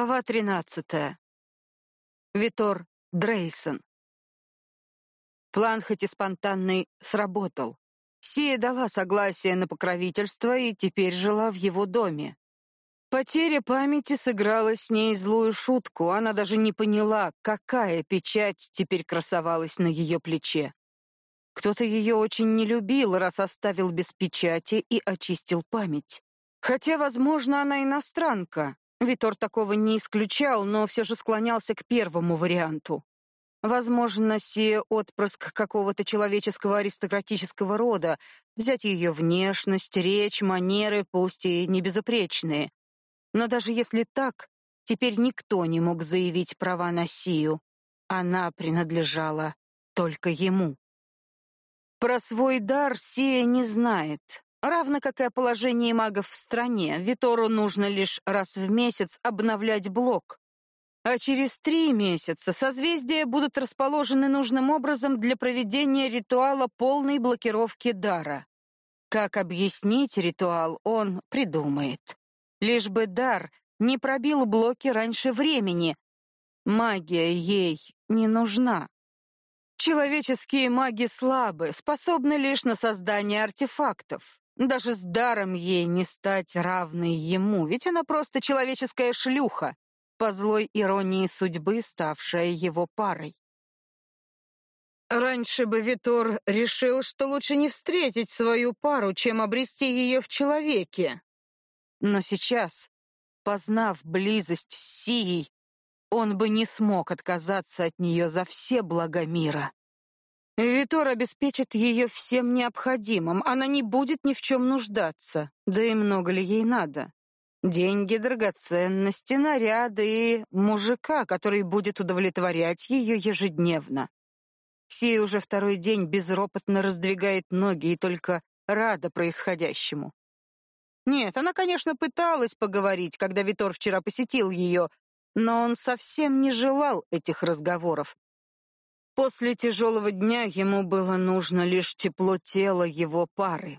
Глава 13. Витор Дрейсон. План, хоть и спонтанный, сработал. Сия дала согласие на покровительство и теперь жила в его доме. Потеря памяти сыграла с ней злую шутку, она даже не поняла, какая печать теперь красовалась на ее плече. Кто-то ее очень не любил, раз оставил без печати и очистил память. Хотя, возможно, она иностранка, Витор такого не исключал, но все же склонялся к первому варианту. Возможно, сие отпрыск какого-то человеческого аристократического рода, взять ее внешность, речь, манеры, пусть и не безупречные. Но даже если так, теперь никто не мог заявить права на Сию. Она принадлежала только ему. Про свой дар Сия не знает, Равно как и о положении магов в стране, Витору нужно лишь раз в месяц обновлять блок. А через три месяца созвездия будут расположены нужным образом для проведения ритуала полной блокировки дара. Как объяснить ритуал, он придумает. Лишь бы дар не пробил блоки раньше времени. Магия ей не нужна. Человеческие маги слабы, способны лишь на создание артефактов. Даже с даром ей не стать равной ему, ведь она просто человеческая шлюха, по злой иронии судьбы ставшая его парой. Раньше бы Витор решил, что лучше не встретить свою пару, чем обрести ее в человеке. Но сейчас, познав близость с Сией, он бы не смог отказаться от нее за все блага мира. Витор обеспечит ее всем необходимым, она не будет ни в чем нуждаться. Да и много ли ей надо? Деньги, драгоценности, наряды и мужика, который будет удовлетворять ее ежедневно. Сей уже второй день безропотно раздвигает ноги и только рада происходящему. Нет, она, конечно, пыталась поговорить, когда Витор вчера посетил ее, но он совсем не желал этих разговоров. После тяжелого дня ему было нужно лишь тепло тела его пары.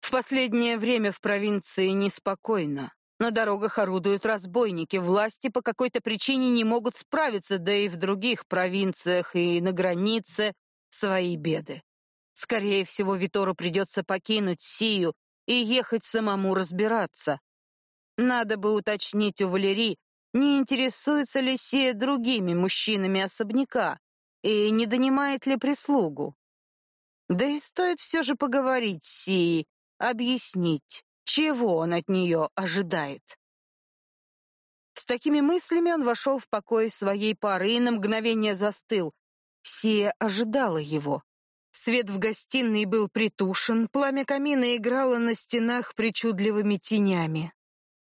В последнее время в провинции неспокойно. На дорогах орудуют разбойники, власти по какой-то причине не могут справиться, да и в других провинциях и на границе свои беды. Скорее всего, Витору придется покинуть Сию и ехать самому разбираться. Надо бы уточнить у Валерии, не интересуется ли Сия другими мужчинами особняка и не донимает ли прислугу. Да и стоит все же поговорить с Сией, объяснить, чего он от нее ожидает. С такими мыслями он вошел в покой своей пары и на мгновение застыл. Сия ожидала его. Свет в гостиной был притушен, пламя камина играло на стенах причудливыми тенями.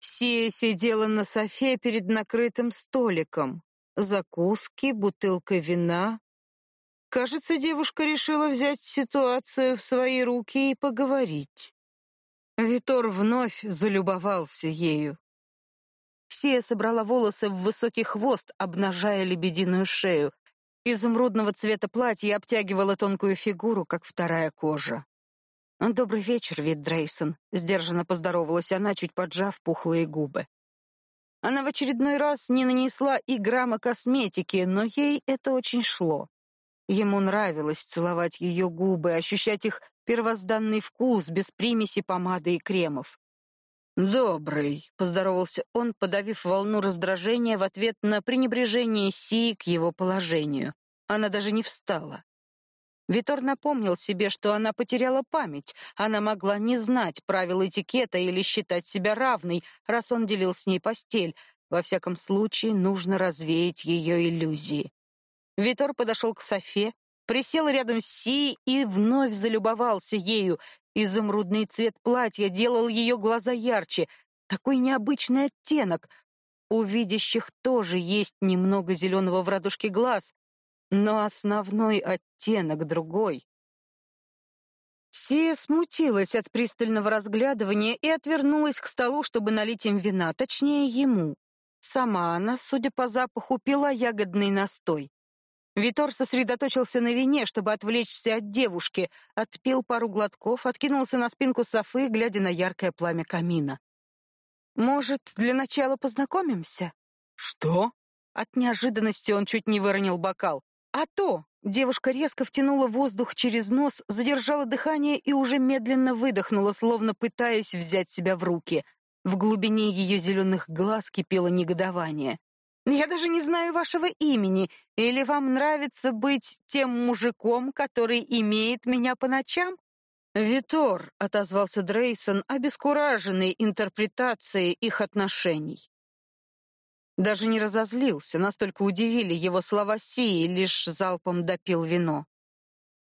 Сия сидела на софе перед накрытым столиком. Закуски, бутылка вина. Кажется, девушка решила взять ситуацию в свои руки и поговорить. Витор вновь залюбовался ею. Сия собрала волосы в высокий хвост, обнажая лебединую шею. Изумрудного цвета платье обтягивало тонкую фигуру, как вторая кожа. «Добрый вечер, Вит Дрейсон», — сдержанно поздоровалась она, чуть поджав пухлые губы. Она в очередной раз не нанесла и грамма косметики, но ей это очень шло. Ему нравилось целовать ее губы, ощущать их первозданный вкус без примеси помады и кремов. «Добрый», — поздоровался он, подавив волну раздражения в ответ на пренебрежение Си к его положению. Она даже не встала. Витор напомнил себе, что она потеряла память. Она могла не знать правил этикета или считать себя равной, раз он делил с ней постель. Во всяком случае, нужно развеять ее иллюзии. Витор подошел к Софе, присел рядом с Си и вновь залюбовался ею. Изумрудный цвет платья делал ее глаза ярче. Такой необычный оттенок. У видящих тоже есть немного зеленого в радужке глаз, но основной оттенок другой. Сия смутилась от пристального разглядывания и отвернулась к столу, чтобы налить им вина, точнее ему. Сама она, судя по запаху, пила ягодный настой. Витор сосредоточился на вине, чтобы отвлечься от девушки, отпил пару глотков, откинулся на спинку софы, глядя на яркое пламя камина. Может, для начала познакомимся? Что? От неожиданности он чуть не выронил бокал. А то! Девушка резко втянула воздух через нос, задержала дыхание и уже медленно выдохнула, словно пытаясь взять себя в руки. В глубине ее зеленых глаз кипело негодование. «Я даже не знаю вашего имени. Или вам нравится быть тем мужиком, который имеет меня по ночам?» «Витор», — отозвался Дрейсон, обескураженный интерпретацией их отношений. Даже не разозлился, настолько удивили его слова Сии, лишь залпом допил вино.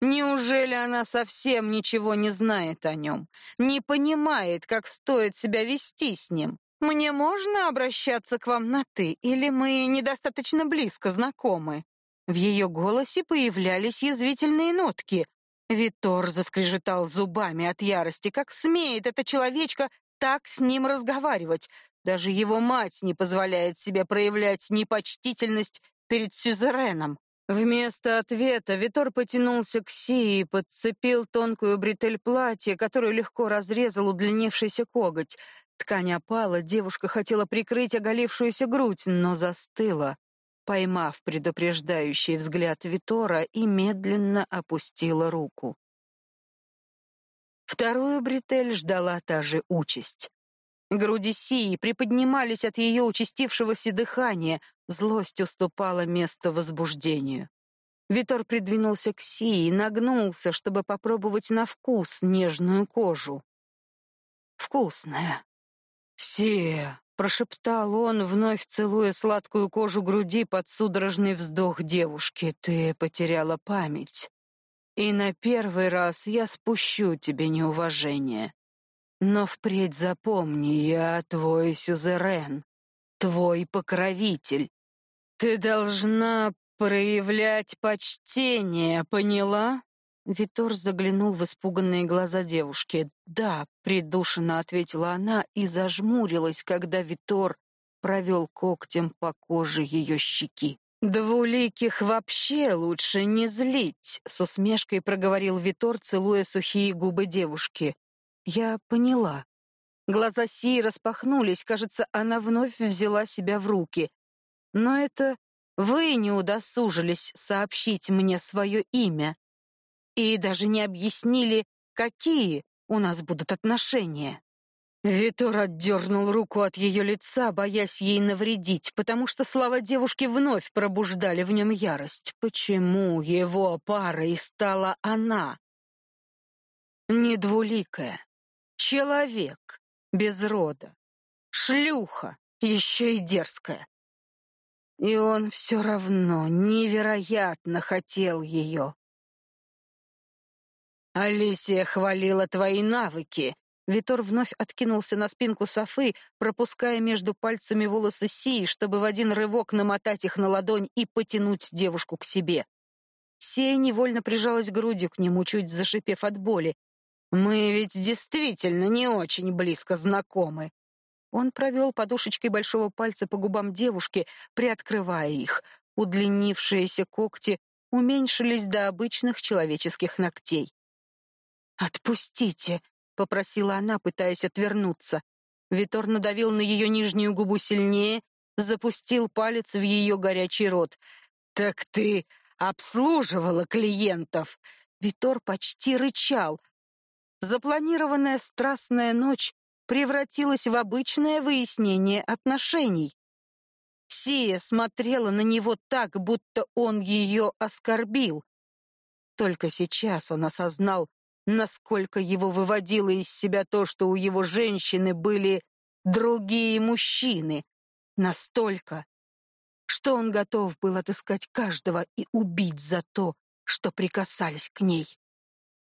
Неужели она совсем ничего не знает о нем, не понимает, как стоит себя вести с ним? Мне можно обращаться к вам на «ты» или мы недостаточно близко знакомы?» В ее голосе появлялись язвительные нотки, Витор заскрежетал зубами от ярости. Как смеет эта человечка так с ним разговаривать? Даже его мать не позволяет себе проявлять непочтительность перед сюзереном. Вместо ответа Витор потянулся к Сии и подцепил тонкую бретель платья, которую легко разрезал удлинившийся коготь. Ткань опала, девушка хотела прикрыть оголившуюся грудь, но застыла поймав предупреждающий взгляд Витора и медленно опустила руку. Вторую бретель ждала та же участь. Груди Сии приподнимались от ее участившегося дыхания, злость уступала место возбуждению. Витор придвинулся к Сии, нагнулся, чтобы попробовать на вкус нежную кожу. Вкусная. Сия, прошептал он, вновь целуя сладкую кожу груди под судорожный вздох девушки. Ты потеряла память. И на первый раз я спущу тебе неуважение. Но впредь запомни, я твой сюзерен, твой покровитель. Ты должна проявлять почтение, поняла? Витор заглянул в испуганные глаза девушки. "Да", придушенно ответила она и зажмурилась, когда Витор провел когтем по коже ее щеки. «Двуликих вообще лучше не злить», — с усмешкой проговорил Витор, целуя сухие губы девушки. «Я поняла». Глаза Сии распахнулись, кажется, она вновь взяла себя в руки. «Но это вы не удосужились сообщить мне свое имя и даже не объяснили, какие у нас будут отношения. Витор отдернул руку от ее лица, боясь ей навредить, потому что слова девушки вновь пробуждали в нем ярость. Почему его парой стала она? Недвуликая, человек, без рода, шлюха, еще и дерзкая. И он все равно невероятно хотел ее. Алисия хвалила твои навыки. Витор вновь откинулся на спинку софы, пропуская между пальцами волосы Сии, чтобы в один рывок намотать их на ладонь и потянуть девушку к себе. Сия невольно прижалась грудью к нему, чуть зашипев от боли. Мы ведь действительно не очень близко знакомы. Он провел подушечкой большого пальца по губам девушки, приоткрывая их. Удлинившиеся когти уменьшились до обычных человеческих ногтей. «Отпустите!» — попросила она, пытаясь отвернуться. Витор надавил на ее нижнюю губу сильнее, запустил палец в ее горячий рот. «Так ты обслуживала клиентов!» Витор почти рычал. Запланированная страстная ночь превратилась в обычное выяснение отношений. Сия смотрела на него так, будто он ее оскорбил. Только сейчас он осознал, насколько его выводило из себя то, что у его женщины были другие мужчины. Настолько, что он готов был отыскать каждого и убить за то, что прикасались к ней.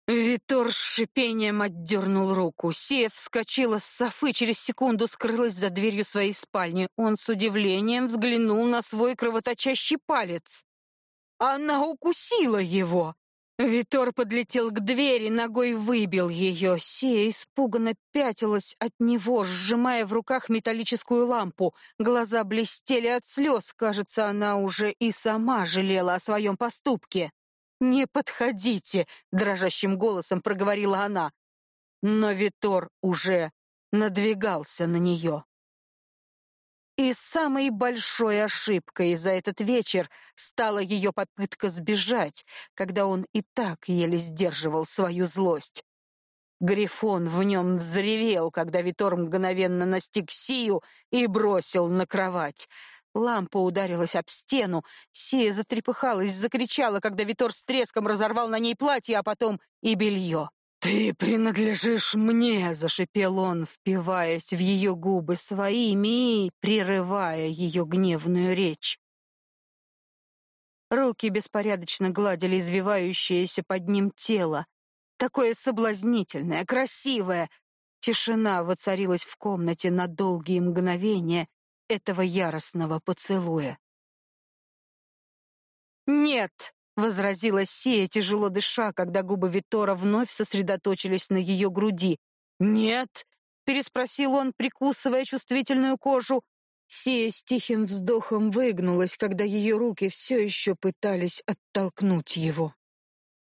Витор с шипением отдернул руку. Сия вскочила с софы, через секунду скрылась за дверью своей спальни. Он с удивлением взглянул на свой кровоточащий палец. Она укусила его. Витор подлетел к двери, ногой выбил ее. Сия испуганно пятилась от него, сжимая в руках металлическую лампу. Глаза блестели от слез. Кажется, она уже и сама жалела о своем поступке. «Не подходите!» — дрожащим голосом проговорила она. Но Витор уже надвигался на нее. И самой большой ошибкой за этот вечер стала ее попытка сбежать, когда он и так еле сдерживал свою злость. Грифон в нем взревел, когда Витор мгновенно настиг Сию и бросил на кровать. Лампа ударилась об стену, Сия затрепыхалась, закричала, когда Витор с треском разорвал на ней платье, а потом и белье. «Ты принадлежишь мне!» — зашипел он, впиваясь в ее губы своими и прерывая ее гневную речь. Руки беспорядочно гладили извивающееся под ним тело. Такое соблазнительное, красивое. Тишина воцарилась в комнате на долгие мгновения этого яростного поцелуя. «Нет!» возразила Сия, тяжело дыша, когда губы Витора вновь сосредоточились на ее груди. "Нет?" переспросил он, прикусывая чувствительную кожу. Сия с тихим вздохом выгнулась, когда ее руки все еще пытались оттолкнуть его.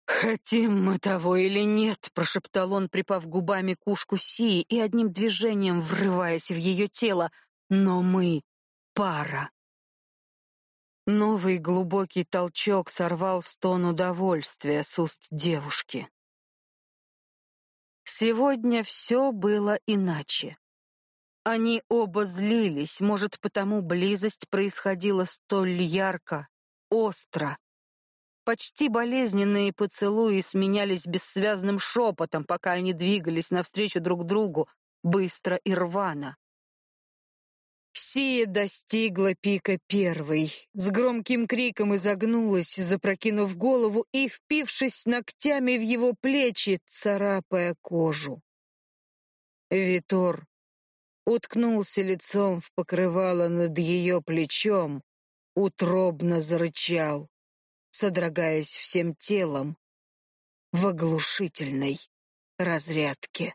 «Хотим мы того или нет», — прошептал он, припав губами к ушку Сии и одним движением врываясь в ее тело. «Но мы — пара». Новый глубокий толчок сорвал стон удовольствия с уст девушки. Сегодня все было иначе. Они оба злились, может, потому близость происходила столь ярко, остро. Почти болезненные поцелуи сменялись бессвязным шепотом, пока они двигались навстречу друг другу, быстро и рвано. Сия достигла пика первой, с громким криком изогнулась, запрокинув голову и впившись ногтями в его плечи, царапая кожу. Витор уткнулся лицом в покрывало над ее плечом, утробно зарычал, содрогаясь всем телом в оглушительной разрядке.